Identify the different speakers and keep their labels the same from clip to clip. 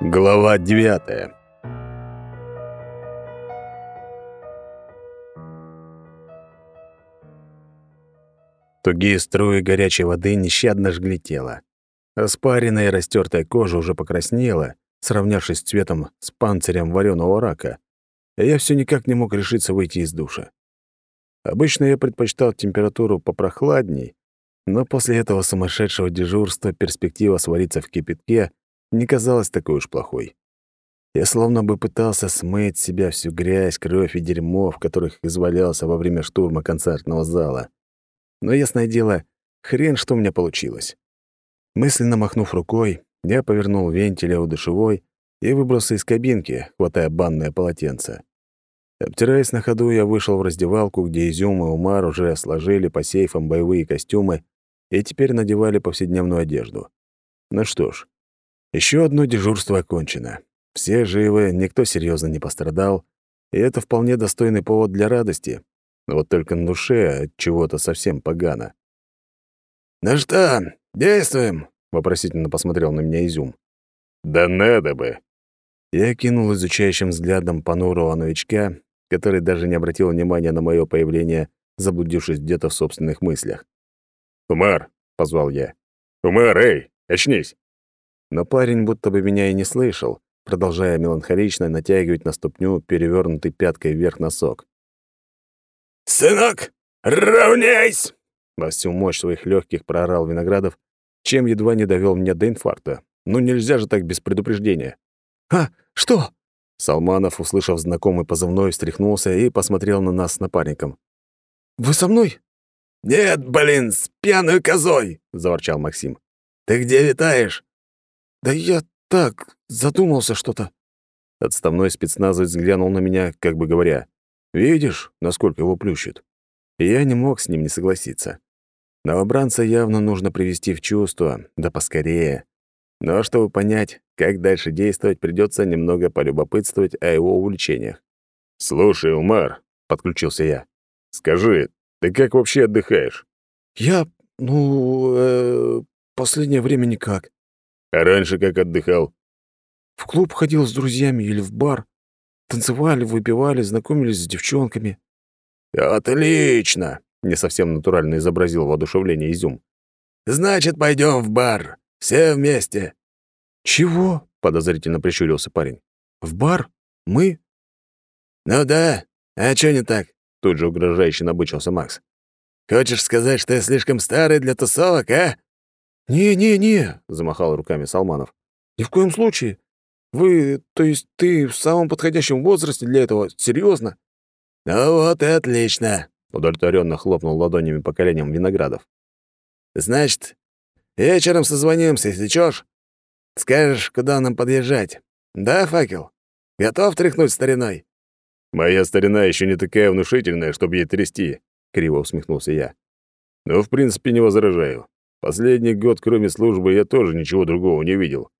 Speaker 1: Глава девятая. Тугие струи горячей воды нещадно жгли тело. Распаренная и растертая кожа уже покраснела, сравнявшись цветом с панцирем вареного рака. А я все никак не мог решиться выйти из душа. Обычно я предпочитал температуру попрохладней, но после этого сумасшедшего дежурства перспектива свариться в кипятке не казалась такой уж плохой. Я словно бы пытался смыть с себя всю грязь, кровь и дерьмо, в которых извалялся во время штурма концертного зала. Но, ясное дело, хрен что у меня получилось. Мысленно махнув рукой, я повернул вентиля у душевой и выбрался из кабинки, хватая банное полотенце. Обтираясь на ходу, я вышел в раздевалку, где Изюм и Умар уже сложили по сейфам боевые костюмы и теперь надевали повседневную одежду. Ну что ж, еще одно дежурство окончено. Все живы, никто серьезно не пострадал, и это вполне достойный повод для радости. Вот только на душе от чего-то совсем погано.
Speaker 2: «Ну что, действуем?» — вопросительно посмотрел на меня Изюм.
Speaker 1: «Да надо бы!» Я кинул изучающим взглядом понурого новичка, который даже не обратил внимания на мое появление, заблудившись где-то в собственных мыслях.
Speaker 3: «Умар!» — позвал я. «Умар, эй, очнись!»
Speaker 1: Но парень будто бы меня и не слышал, продолжая меланхолично натягивать на ступню перевернутый пяткой вверх носок.
Speaker 2: «Сынок, равняйсь!»
Speaker 1: Во всю мощь своих легких проорал Виноградов, чем едва не довел меня до инфаркта. Ну нельзя же так без предупреждения.
Speaker 2: «А, что?»
Speaker 1: Салманов, услышав знакомый позывной, встряхнулся и посмотрел на нас с напарником.
Speaker 2: «Вы со мной?»
Speaker 3: «Нет, блин, с пьяной козой!» — заворчал Максим. «Ты где витаешь?»
Speaker 2: «Да я так, задумался что-то».
Speaker 1: Отставной спецназовец взглянул на меня, как бы говоря, «Видишь, насколько его плющит?» И я не мог с ним не согласиться. Новобранца явно нужно привести в чувство, да поскорее. Но чтобы понять, как дальше действовать, придется немного полюбопытствовать о его увлечениях.
Speaker 3: «Слушай, Умар», — подключился я, — «скажи, ты как вообще отдыхаешь?»
Speaker 2: «Я, ну, э, последнее время никак».
Speaker 3: «А раньше как отдыхал?»
Speaker 2: «В клуб ходил с друзьями или в бар. Танцевали, выпивали, знакомились с девчонками».
Speaker 3: «Отлично!» — не совсем натурально изобразил воодушевление Изюм. «Значит, пойдем в бар. Все вместе».
Speaker 2: «Чего?»
Speaker 1: — подозрительно прищурился парень.
Speaker 2: «В бар? Мы?»
Speaker 3: «Ну да. А что не так?»
Speaker 1: — тут же угрожающе набычился Макс.
Speaker 3: «Хочешь сказать, что я слишком старый для тусовок, а?»
Speaker 2: «Не-не-не», —
Speaker 1: замахал руками Салманов.
Speaker 2: «Ни в коем случае. Вы, то есть ты в самом подходящем возрасте для этого? Серьезно?
Speaker 3: «Ну вот и отлично», —
Speaker 1: удовлетворенно хлопнул ладонями по коленям Виноградов.
Speaker 3: «Значит, вечером созвонимся, если чёшь. Скажешь, куда нам подъезжать. Да, факел? Готов тряхнуть стариной?»
Speaker 1: «Моя старина еще не такая внушительная, чтобы ей трясти», — криво усмехнулся я. «Но, в принципе, не возражаю. Последний год, кроме службы, я тоже ничего другого не видел.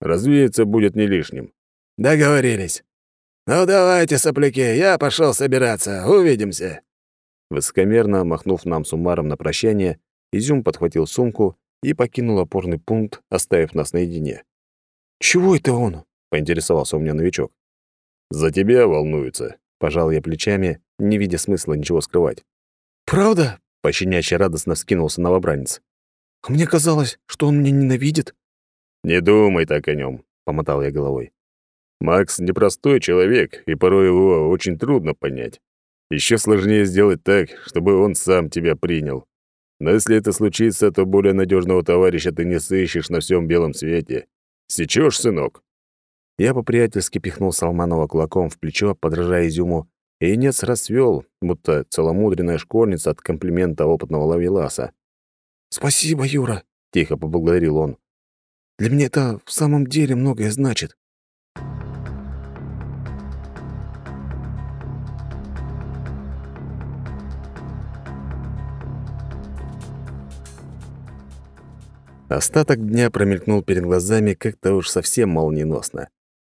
Speaker 1: Развеяться будет не лишним».
Speaker 3: «Договорились. Ну, давайте, сопляки, я пошел собираться. Увидимся».
Speaker 1: Высокомерно махнув нам с Умаром на прощание, Изюм подхватил сумку и покинул опорный пункт, оставив нас наедине.
Speaker 2: «Чего это он?»
Speaker 1: — поинтересовался у меня новичок.
Speaker 3: «За тебя волнуется», —
Speaker 1: пожал я плечами, не видя смысла ничего скрывать.
Speaker 2: «Правда?»
Speaker 1: — пощенячьи радостно вскинулся новобранец.
Speaker 2: А мне казалось, что он меня ненавидит.
Speaker 3: Не думай так о нем, помотал я головой. Макс непростой человек, и порой его очень трудно понять. Еще сложнее сделать так, чтобы он сам тебя принял. Но если это случится, то более надежного товарища ты не сыщешь на всем белом свете. Сечешь, сынок?»
Speaker 1: Я по-приятельски пихнул Салманова кулаком в плечо, подражая изюму, и нец расцвел, будто целомудренная школьница от комплимента опытного лавеласа.
Speaker 2: «Спасибо, Юра», —
Speaker 1: тихо поблагодарил он.
Speaker 2: «Для меня это в самом деле многое значит».
Speaker 1: Остаток дня промелькнул перед глазами как-то уж совсем молниеносно.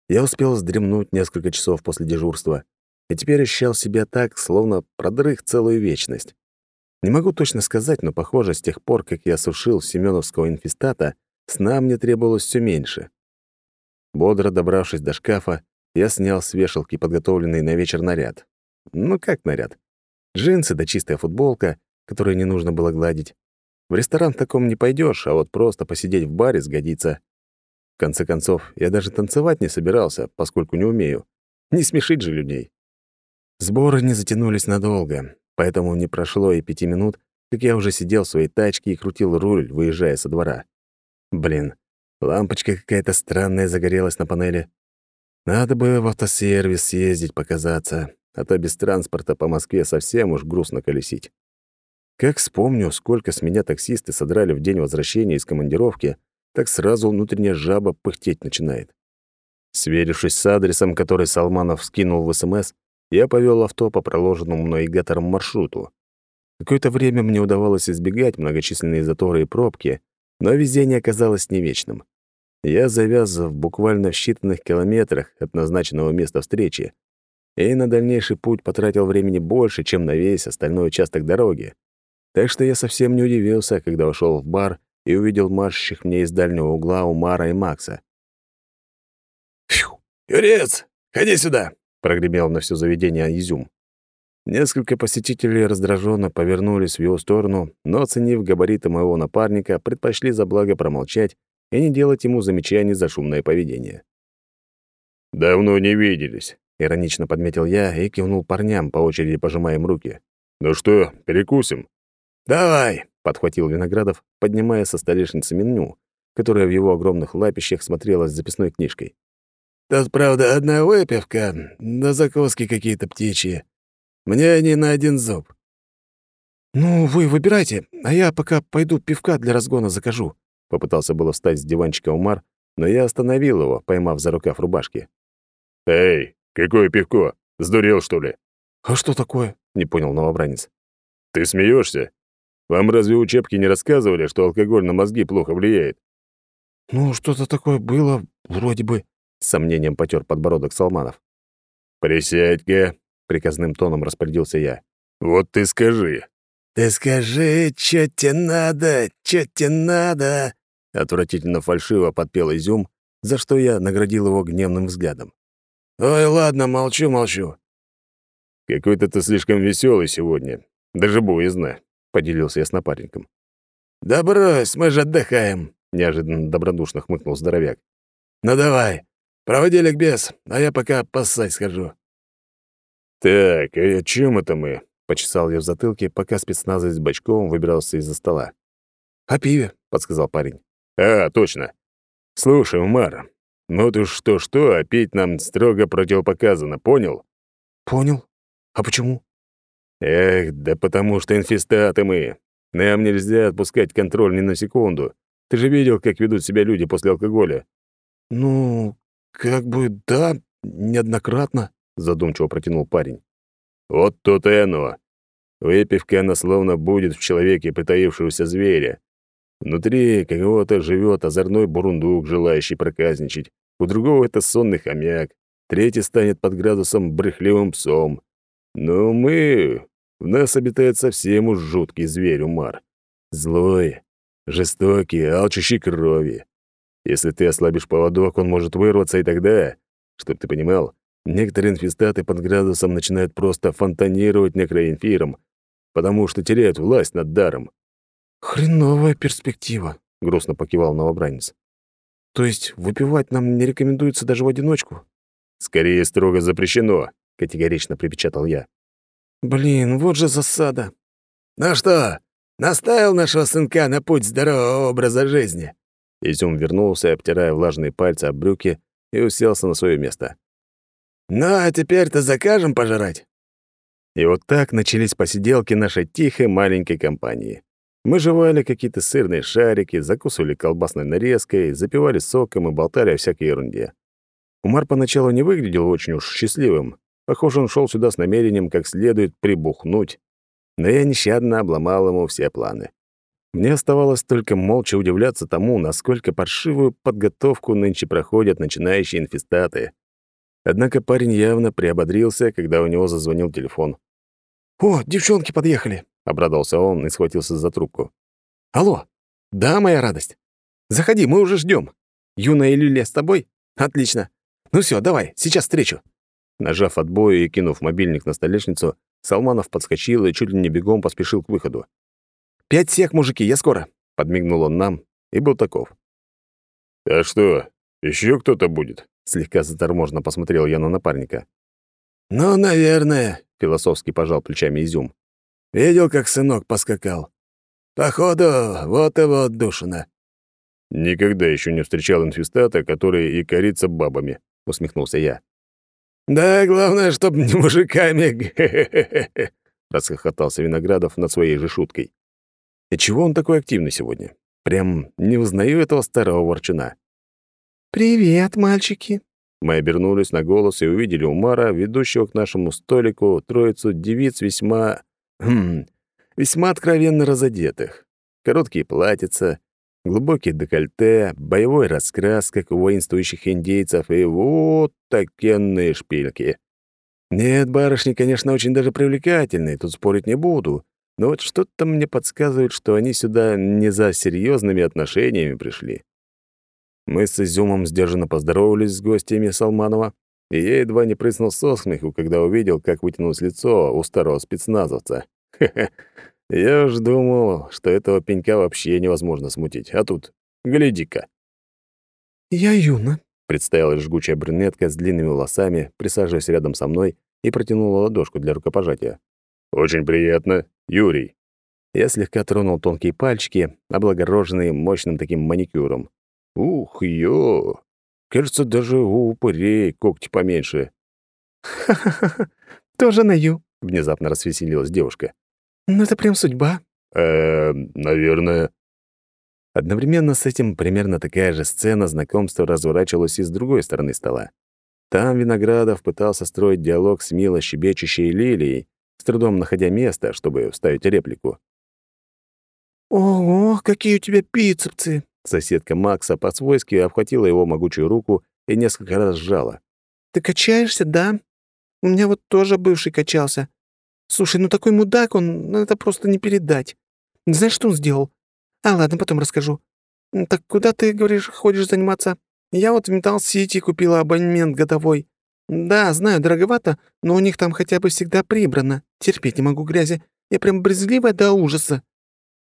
Speaker 1: Я успел вздремнуть несколько часов после дежурства, и теперь ощущал себя так, словно продрых целую вечность. Не могу точно сказать, но, похоже, с тех пор, как я сушил семеновского инфестата, сна мне требовалось все меньше. Бодро добравшись до шкафа, я снял с вешалки подготовленный на вечер наряд. Ну как наряд? Джинсы да чистая футболка, которую не нужно было гладить. В ресторан в таком не пойдешь, а вот просто посидеть в баре сгодится. В конце концов, я даже танцевать не собирался, поскольку не умею. Не смешить же людей. Сборы не затянулись надолго, поэтому не прошло и пяти минут, как я уже сидел в своей тачке и крутил руль, выезжая со двора. Блин, лампочка какая-то странная загорелась на панели. Надо бы в автосервис съездить, показаться, а то без транспорта по Москве совсем уж грустно колесить. Как вспомню, сколько с меня таксисты содрали в день возвращения из командировки, так сразу внутренняя жаба пыхтеть начинает. Сверившись с адресом, который Салманов скинул в СМС, я повел авто по проложенному навигатором маршруту. Какое-то время мне удавалось избегать многочисленные заторы и пробки, но везение оказалось не вечным. Я завяз буквально в считанных километрах от назначенного места встречи, и на дальнейший путь потратил времени больше, чем на весь остальной участок дороги. Так что я совсем не удивился, когда вошел в бар и увидел маршащих мне из дальнего угла Умара и Макса.
Speaker 3: «Фью! Юрец, ходи сюда!» — прогремел на все заведение изюм.
Speaker 1: Несколько посетителей раздраженно повернулись в его сторону, но, оценив габариты моего напарника, предпочли за благо промолчать и не делать ему замечаний за шумное поведение.
Speaker 3: «Давно не виделись», —
Speaker 1: иронично подметил я и кивнул парням, по очереди пожимая им руки.
Speaker 3: «Ну что, перекусим?»
Speaker 2: «Давай», —
Speaker 1: подхватил Виноградов, поднимая со столешницы меню, которое в его огромных лапищах смотрелось записной книжкой.
Speaker 2: Тут, правда, одна выпивка, да закуски какие-то птичьи. Мне они на один зуб».
Speaker 4: «Ну, вы выбирайте, а я пока пойду пивка для разгона закажу».
Speaker 1: Попытался было встать с диванчика Умар, но я остановил его, поймав за рукав рубашки.
Speaker 3: «Эй, какое пивко? Сдурел, что ли?»
Speaker 4: «А что такое?»
Speaker 1: — не понял новобранец.
Speaker 3: «Ты смеешься? Вам разве учебки не рассказывали, что алкоголь на мозги плохо влияет?»
Speaker 4: «Ну, что-то такое было, вроде бы», —
Speaker 1: с сомнением потер подбородок Салманов.
Speaker 3: «Присядь-ка», —
Speaker 1: приказным тоном распорядился я.
Speaker 3: «Вот ты скажи».
Speaker 2: «Ты скажи, чё тебе надо, чё тебе надо?»
Speaker 1: Отвратительно фальшиво подпел изюм, за что я наградил его гневным взглядом.
Speaker 2: «Ой, ладно, молчу, молчу».
Speaker 3: «Какой-то ты слишком веселый сегодня. Даже боязно», — поделился я с напарником.
Speaker 2: «Да брось, мы же отдыхаем», —
Speaker 1: неожиданно добродушно хмыкнул здоровяк.
Speaker 2: «Ну давай, проводи ликбез, а я пока поссать схожу».
Speaker 3: «Так, и о чем это мы?»
Speaker 1: — почесал я в затылке, пока спецназовец бочком выбирался из-за стола.
Speaker 4: «О пиве», —
Speaker 1: подсказал парень.
Speaker 3: «А, точно. Слушай, Умар, ну ты что-что, а пить нам строго противопоказано, понял?»
Speaker 4: «Понял. А почему?»
Speaker 3: «Эх, да потому что инфестаты мы. Нам нельзя отпускать контроль ни на секунду. Ты же видел, как ведут себя люди после алкоголя?»
Speaker 4: «Ну, как бы да, неоднократно», —
Speaker 1: задумчиво протянул парень.
Speaker 3: «Вот то-то и оно. Выпивка, она словно будет в человеке притаившегося зверя. Внутри кого-то живет озорной бурундук, желающий проказничать. У другого это сонный хомяк. Третий станет под градусом брехливым псом. Но мы... В нас обитает совсем уж жуткий зверь Умар. Злой, жестокий, алчущий крови. Если ты ослабишь поводок, он может вырваться, и тогда, чтоб ты понимал, некоторые инфестаты под градусом начинают просто фонтанировать некроинфиром, потому что теряют власть над даром.
Speaker 4: «Хреновая перспектива», — грустно покивал новобранец. «То есть выпивать нам не рекомендуется даже в одиночку?»
Speaker 3: «Скорее строго запрещено», — категорично припечатал я.
Speaker 4: «Блин, вот же засада».
Speaker 2: «Ну что, наставил нашего сынка на путь здорового образа жизни?»
Speaker 1: Изюм вернулся, обтирая влажные пальцы об брюки, и уселся на свое место.
Speaker 2: «Ну, а теперь-то закажем пожрать?»
Speaker 1: И вот так начались посиделки нашей тихой маленькой компании. Мы жевали какие-то сырные шарики, закусывали колбасной нарезкой, запивали соком и болтали о всякой ерунде. Умар поначалу не выглядел очень уж счастливым. Похоже, он шел сюда с намерением как следует прибухнуть. Но я нещадно обломал ему все планы. Мне оставалось только молча удивляться тому, насколько паршивую подготовку нынче проходят начинающие инфестаты. Однако парень явно приободрился, когда у него зазвонил телефон.
Speaker 4: «О, девчонки подъехали!»
Speaker 1: — обрадовался он и схватился за трубку.
Speaker 4: «Алло! Да, моя радость! Заходи, мы уже ждем. Юная Лилия с тобой?» Отлично. Ну все, давай, сейчас встречу».
Speaker 1: Нажав отбой и кинув мобильник на столешницу, Салманов подскочил и чуть ли не бегом поспешил к выходу.
Speaker 4: «Пять сек, мужики, я скоро!»
Speaker 1: — подмигнул он нам и был таков.
Speaker 3: «А что, еще кто-то будет?»
Speaker 1: — слегка заторможенно посмотрел я на напарника.
Speaker 2: «Ну, наверное», —
Speaker 1: философски пожал плечами Изюм.
Speaker 2: «Видел, как сынок поскакал? Походу, вот его отдушина».
Speaker 3: «Никогда еще не встречал инфестата, который и корится бабами», — усмехнулся я.
Speaker 2: «Да, главное, чтоб не мужиками!»
Speaker 1: — расхохотался Виноградов над своей же шуткой. «И чего он такой активный сегодня? Прям не узнаю этого старого ворчуна».
Speaker 5: «Привет, мальчики!»
Speaker 1: Мы обернулись на голос и увидели Умара, ведущего к нашему столику, троицу девиц весьма... Хм, весьма откровенно разодетых. Короткие платьица, глубокий декольте, боевой раскрас, как у воинствующих индейцев, и вот такенные шпильки. Нет, барышни, конечно, очень даже привлекательные, тут спорить не буду, но вот что-то мне подсказывает, что они сюда не за серьезными отношениями пришли. Мы с Изюмом сдержанно поздоровались с гостями Салманова, и я едва не прыснул со смеху, когда увидел, как вытянулось лицо у старого спецназовца. Хе-хе, я уж думал, что этого пенька вообще невозможно смутить. А тут, гляди-ка.
Speaker 5: «Я Юна», —
Speaker 1: представилась жгучая брюнетка с длинными волосами, присаживаясь рядом со мной и протянула ладошку для рукопожатия.
Speaker 3: «Очень приятно, Юрий».
Speaker 1: Я слегка тронул тонкие пальчики, облагороженные мощным таким маникюром. Ух, ё! Кажется, даже у упырей когти поменьше.
Speaker 5: «Ха-ха-ха, тоже на Ю», —
Speaker 1: внезапно расвеселилась девушка.
Speaker 5: Ну, это прям судьба.
Speaker 3: Э, наверное.
Speaker 1: Одновременно с этим примерно такая же сцена знакомства разворачивалась и с другой стороны стола. Там Виноградов пытался строить диалог с мило щебечущей Лилией, с трудом находя место, чтобы вставить реплику.
Speaker 5: «Ого, какие у тебя бицепсы!»
Speaker 1: Соседка Макса по-свойски обхватила его могучую руку и несколько раз сжала.
Speaker 5: «Ты качаешься, да? У меня вот тоже бывший качался. Слушай, ну такой мудак он, ну это просто не передать. Знаешь, что он сделал? А, ладно, потом расскажу. Так куда ты, говоришь, ходишь заниматься? Я вот в Металл-Сити купила абонемент годовой. Да, знаю, дороговато, но у них там хотя бы всегда прибрано. Терпеть не могу грязи. Я прям брезгливая до ужаса.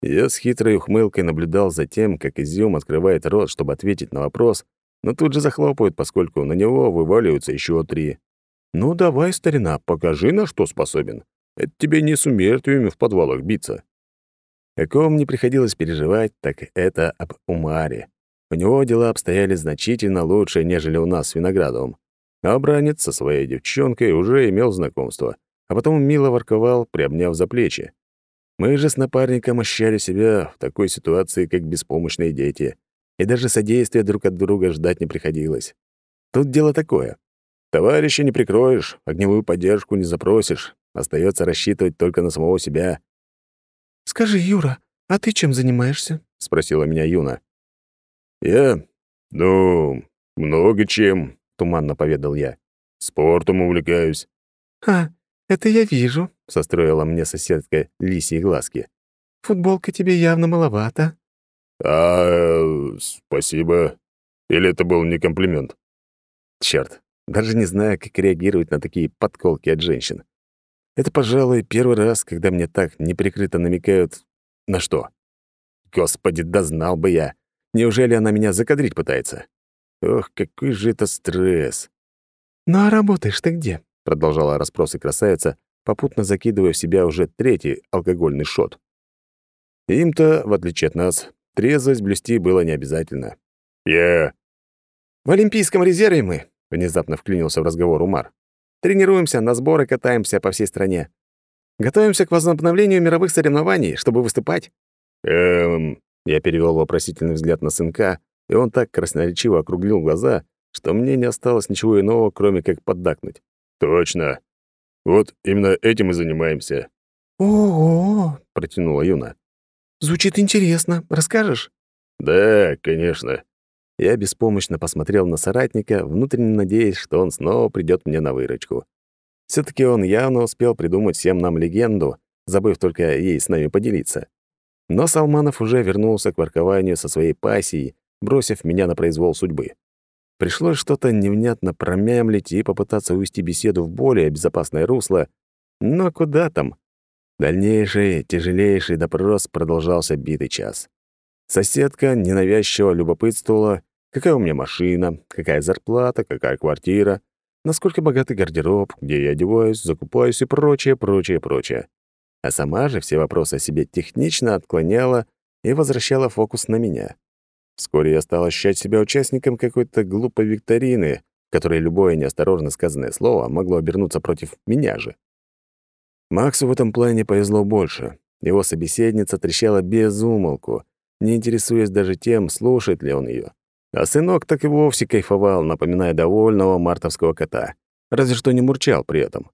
Speaker 1: Я с хитрой ухмылкой наблюдал за тем, как Изюм открывает рот, чтобы ответить на вопрос, но тут же захлопают, поскольку на него вываливаются еще три. «Ну давай, старина, покажи, на что способен». Это тебе не с умертвиями в подвалах биться. О ком не приходилось переживать, так это об Умаре. У него дела обстояли значительно лучше, нежели у нас с Виноградовым. А бранец со своей девчонкой уже имел знакомство, а потом мило ворковал, приобняв за плечи. Мы же с напарником ощущали себя в такой ситуации, как беспомощные дети, и даже содействия друг от друга ждать не приходилось. Тут дело такое. Товарища не прикроешь, огневую поддержку не запросишь, Остается рассчитывать только на самого себя.
Speaker 5: «Скажи, Юра, а ты чем занимаешься?»
Speaker 1: — спросила меня Юна.
Speaker 3: «Я? Ну, много чем», — туманно поведал я. «Спортом увлекаюсь».
Speaker 5: «А, это я вижу», —
Speaker 1: состроила мне соседка лисьи глазки.
Speaker 5: «Футболка тебе явно маловато».
Speaker 3: «А, спасибо. Или это был не комплимент?»
Speaker 1: Черт, даже не знаю, как реагировать на такие подколки от женщин. Это, пожалуй, первый раз, когда мне так неприкрыто намекают на что. Господи, да знал бы я. Неужели она меня закадрить пытается? Ох, какой же это стресс.
Speaker 5: «Ну а работаешь ты где?»
Speaker 1: — продолжала расспросы красавица, попутно закидывая в себя уже третий алкогольный шот. Им-то, в отличие от нас, трезвость блюсти было не обязательно.
Speaker 3: «Я...»
Speaker 1: «В Олимпийском резерве мы», — внезапно вклинился в разговор Умар. Тренируемся, на сборы катаемся по всей стране. Готовимся к возобновлению мировых соревнований, чтобы выступать».
Speaker 3: «Эм...»
Speaker 1: Я перевел вопросительный взгляд на сынка, и он так красноречиво округлил глаза, что мне не осталось ничего иного, кроме как поддакнуть.
Speaker 3: «Точно. Вот именно этим и занимаемся».
Speaker 5: «Ого!»
Speaker 1: — протянула Юна.
Speaker 5: «Звучит интересно. Расскажешь?»
Speaker 3: «Да, конечно.
Speaker 1: Я беспомощно посмотрел на соратника, внутренне надеясь, что он снова придет мне на выручку. все таки он явно успел придумать всем нам легенду, забыв только ей с нами поделиться. Но Салманов уже вернулся к воркованию со своей пассией, бросив меня на произвол судьбы. Пришлось что-то невнятно промямлить и попытаться увести беседу в более безопасное русло, но куда там? Дальнейший, тяжелейший допрос продолжался битый час. Соседка ненавязчиво любопытствовала, какая у меня машина, какая зарплата, какая квартира, насколько богатый гардероб, где я одеваюсь, закупаюсь и прочее, прочее, прочее. А сама же все вопросы о себе технично отклоняла и возвращала фокус на меня. Вскоре я стал ощущать себя участником какой-то глупой викторины, в которой любое неосторожно сказанное слово могло обернуться против меня же. Максу в этом плане повезло больше. Его собеседница трещала без умолку, не интересуясь даже тем, слушает ли он ее. А сынок так и вовсе кайфовал, напоминая довольного мартовского кота. Разве что не мурчал при этом.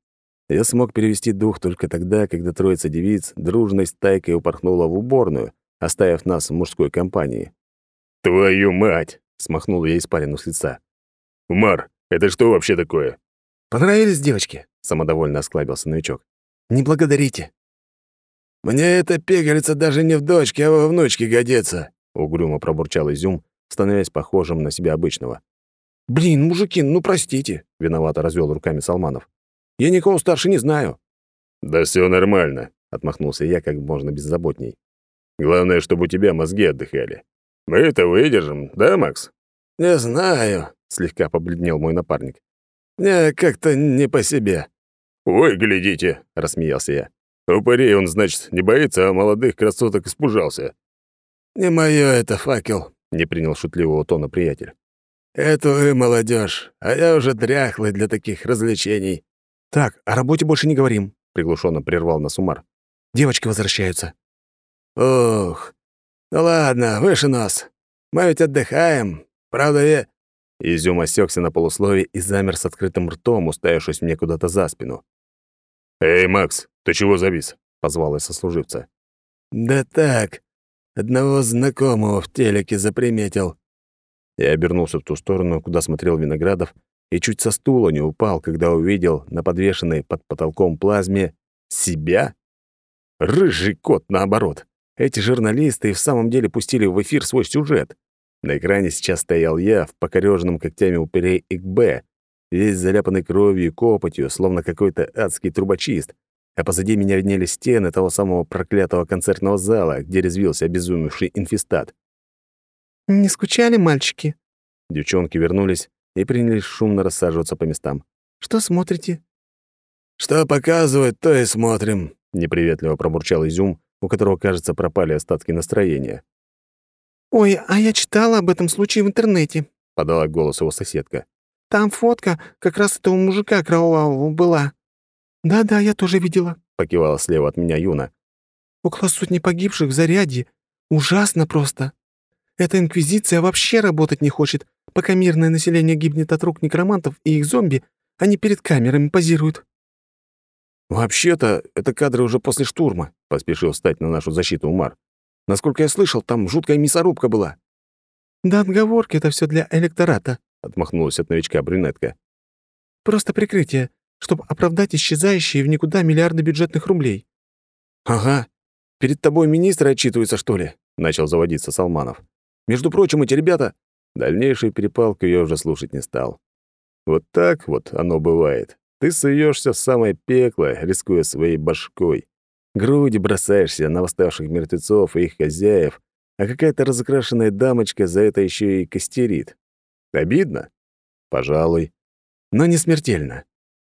Speaker 1: Я смог перевести дух только тогда, когда троица девиц дружной стайкой упорхнула в уборную, оставив нас в мужской компании.
Speaker 3: «Твою мать!» — смахнул я испарину с лица. «Мар, это что вообще такое?»
Speaker 1: «Понравились девочки?» — самодовольно осклабился новичок. «Не благодарите».
Speaker 2: «Мне эта пегельца даже не в дочке, а во внучке годится», — угрюмо пробурчал Изюм, становясь похожим на себя обычного.
Speaker 1: «Блин, мужики, ну простите», — виновато развел руками Салманов. «Я никого старше не знаю».
Speaker 3: «Да все нормально», — отмахнулся я как можно беззаботней. «Главное, чтобы у тебя мозги отдыхали. Мы это выдержим, да, Макс?»
Speaker 2: «Не знаю», — слегка побледнел мой напарник. «Мне как-то не по себе».
Speaker 3: «Ой, глядите», — рассмеялся я. «Упырей он, значит, не боится, а молодых красоток испужался».
Speaker 2: «Не моё это, факел», — не принял шутливого тона приятель. «Это вы, молодежь, а я уже дряхлый для таких развлечений».
Speaker 1: «Так, о работе больше не говорим», — приглушенно прервал нас Умар. «Девочки возвращаются».
Speaker 2: «Ух, ну ладно, выше нос. Мы ведь отдыхаем. Правда, я...»
Speaker 1: Изюм осекся на полуслове и замер с открытым ртом, уставившись мне куда-то за спину.
Speaker 3: «Эй, Макс, ты чего завис?»
Speaker 1: — позвал я сослуживца.
Speaker 2: «Да так, одного знакомого в телеке заприметил».
Speaker 1: Я обернулся в ту сторону, куда смотрел Виноградов, и чуть со стула не упал, когда увидел на подвешенной под потолком плазме себя. Рыжий кот, наоборот. Эти журналисты и в самом деле пустили в эфир свой сюжет. На экране сейчас стоял я в покорёженном когтями упырей ИКБ, весь заляпанный кровью и копотью, словно какой-то адский трубочист, а позади меня виднелись стены того самого проклятого концертного зала, где резвился обезумевший инфестат.
Speaker 5: «Не скучали, мальчики?»
Speaker 1: Девчонки вернулись и принялись шумно рассаживаться по местам.
Speaker 5: «Что смотрите?»
Speaker 2: «Что показывают, то и смотрим», —
Speaker 1: неприветливо пробурчал Изюм, у которого, кажется, пропали остатки настроения.
Speaker 5: «Ой, а я читала об этом случае в интернете», —
Speaker 1: подала голос его соседка.
Speaker 5: «Там фотка как раз этого мужика кровавого была». «Да-да, я тоже видела», —
Speaker 1: покивала слева от меня Юна.
Speaker 5: «Около сотни погибших в заряде. Ужасно просто. Эта инквизиция вообще работать не хочет. Пока мирное население гибнет от рук некромантов и их зомби, они перед камерами позируют».
Speaker 1: «Вообще-то, это кадры уже после штурма», — поспешил встать на нашу защиту Умар. «Насколько я слышал, там жуткая мясорубка была».
Speaker 5: «Да отговорки это все для электората», —
Speaker 1: отмахнулась от новичка брюнетка.
Speaker 5: «Просто прикрытие, чтобы оправдать исчезающие в никуда миллиарды бюджетных рублей».
Speaker 1: «Ага. Перед тобой министры отчитываются, что ли?» — начал заводиться Салманов. «Между прочим, эти ребята...» Дальнейшую перепалку я уже слушать не стал. Вот так вот оно бывает. Ты суешься в самое пекло, рискуя своей башкой. Груди бросаешься на восставших мертвецов и их хозяев, а какая-то разукрашенная дамочка за это еще и костерит. Обидно? Пожалуй. Но не смертельно.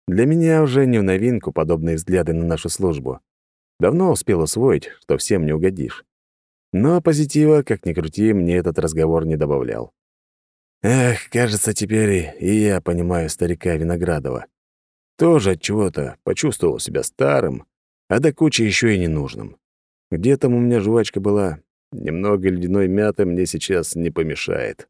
Speaker 1: Для меня уже не в новинку подобные взгляды на нашу службу. Давно успел усвоить, что всем не угодишь. Но позитива, как ни крути, мне этот разговор не добавлял. Эх, кажется, теперь и я понимаю старика Виноградова. Тоже от чего-то почувствовал себя старым, а до кучи еще и ненужным. Где там у меня жвачка была? Немного ледяной мяты мне сейчас не помешает.